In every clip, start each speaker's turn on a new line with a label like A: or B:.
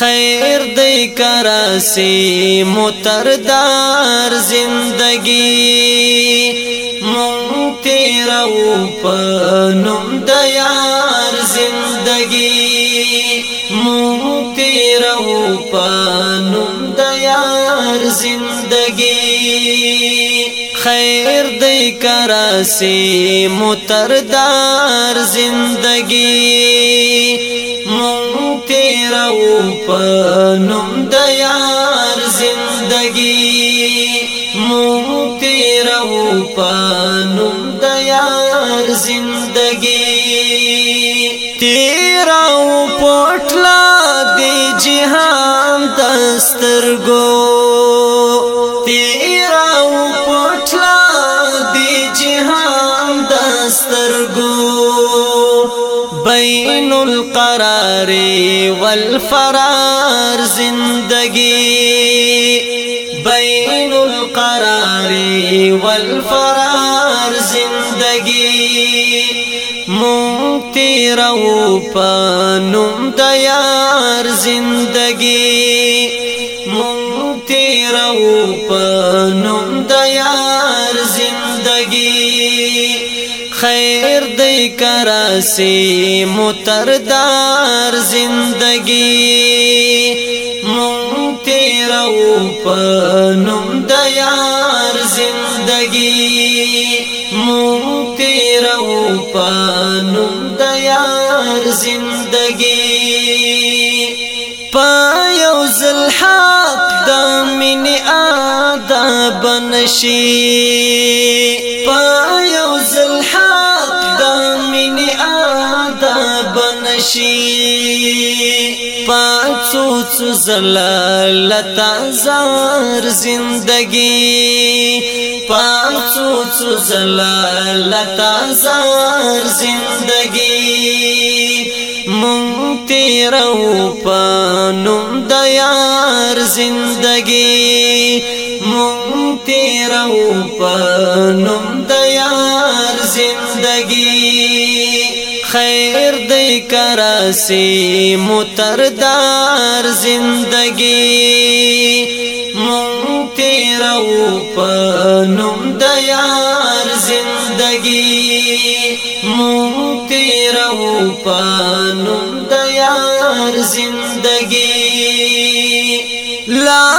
A: خیر دی کراسی متردار زندگی مونگ تیرو پنم دیار زندگی مونگ تیرو پنم دیار زندگی خیر دی کراسی متردار زندگی پنوم د یار زندگی مون تیرو پنوم د یار زندگی تیرو پټلا دی جهان دسترګو تیرو پټلا دی جهان دسترګو بې القرار والفرار زندگی بين القرار والفرار زندگی مونتی رو پانم دیار زندگی مونتی رو پانم دیار زندگی خیر دی کراسی متردار زندگی مون تیرو پنم دیار زندگی مون تیرو پنم دیار زندگی پایو زلحق دامن آداب نشی پایو زلحق شي پاتو څو زلالت زار زندگی پاتو څو زلالت زار زندگی مونږ تیرو پانوم د یار زندگی مونږ تیرو پانوم د یار زندگی خیر دی کراسی متردار زندگی مونږ تیرو په نوم د یار زندگی مونږ تیرو په نوم د یار زندگی لا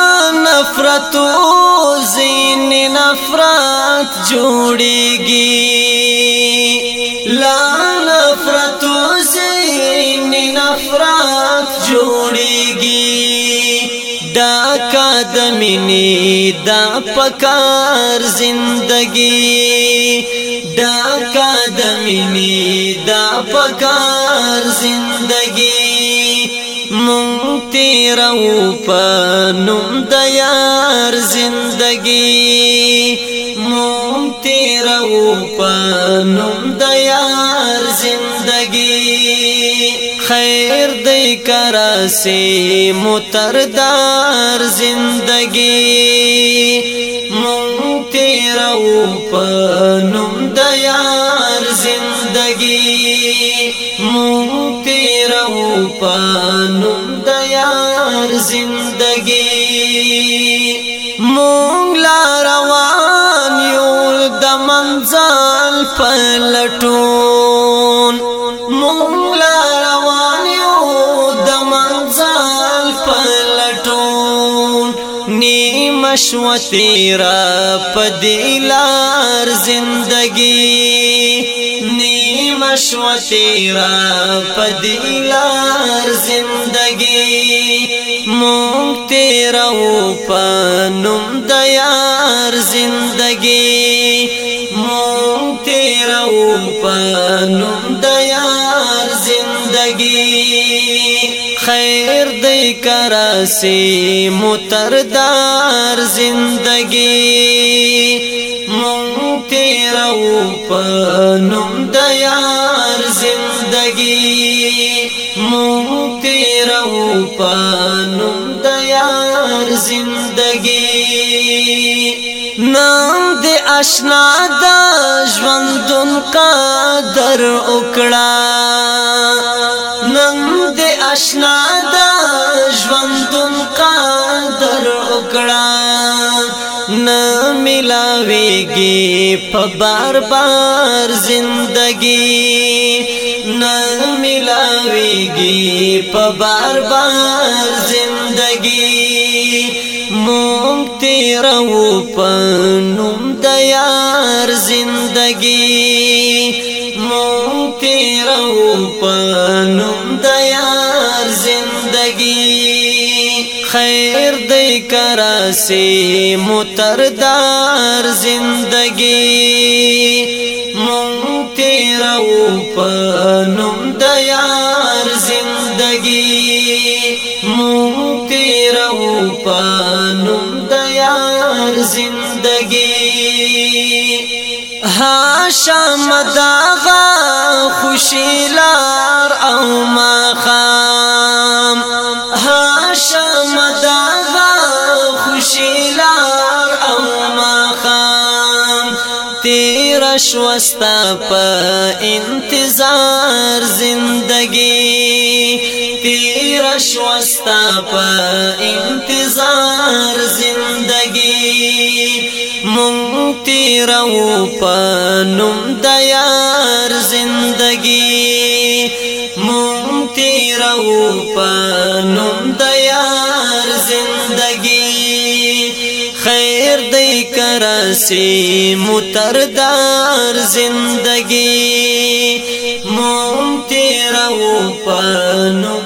A: نفرت او زین نفرت جوړیږي دا کا دمینی دا پکار زندگی دا کا دمینی دا پکار زندگی مونږ تیرو په نوم د یار زندگی مونږ تیرو په نوم خیر دی کراسی متردار زندگی مون تیرو پنم دیار زندگی مون تیرو پنم دیار زندگی مون لا روان یو د منزل پلټون مون شو تیرا پدیلار زندگی نیم شو تیرا پدیلار زندگی مونگ تیرا پنم دیار زندگی مونگ تیرا پنم دیار زندگی خیر کراسی متردار زندگی مونگ تیرو پنم دیار زندگی مونگ تیرو پنم دیار زندگی نام دی اشنا دا ژوندون قدر اکڑا نام دی اشنا ملاویگی پا بار بار زندگی نا ملاویگی پا بار بار زندگی مونگتی رو پنم دیار زندگی مونگتی رو پنم دیار زندگی خیر کراسی متردار زندگی مونږ تیرو په نوم د یار زندگی مونږ تیرو په نوم د یار زندگی ها شمداغه خوشیلار او مخه شلار او مخام تیر شوستا په انتظار زندگی تیر شوستا په انتظار زندگی مونږ تیرو په نوم د یار زندگی مونږ تیرو په نوم د یار ترسی متردار زندگی موم تیرو پنو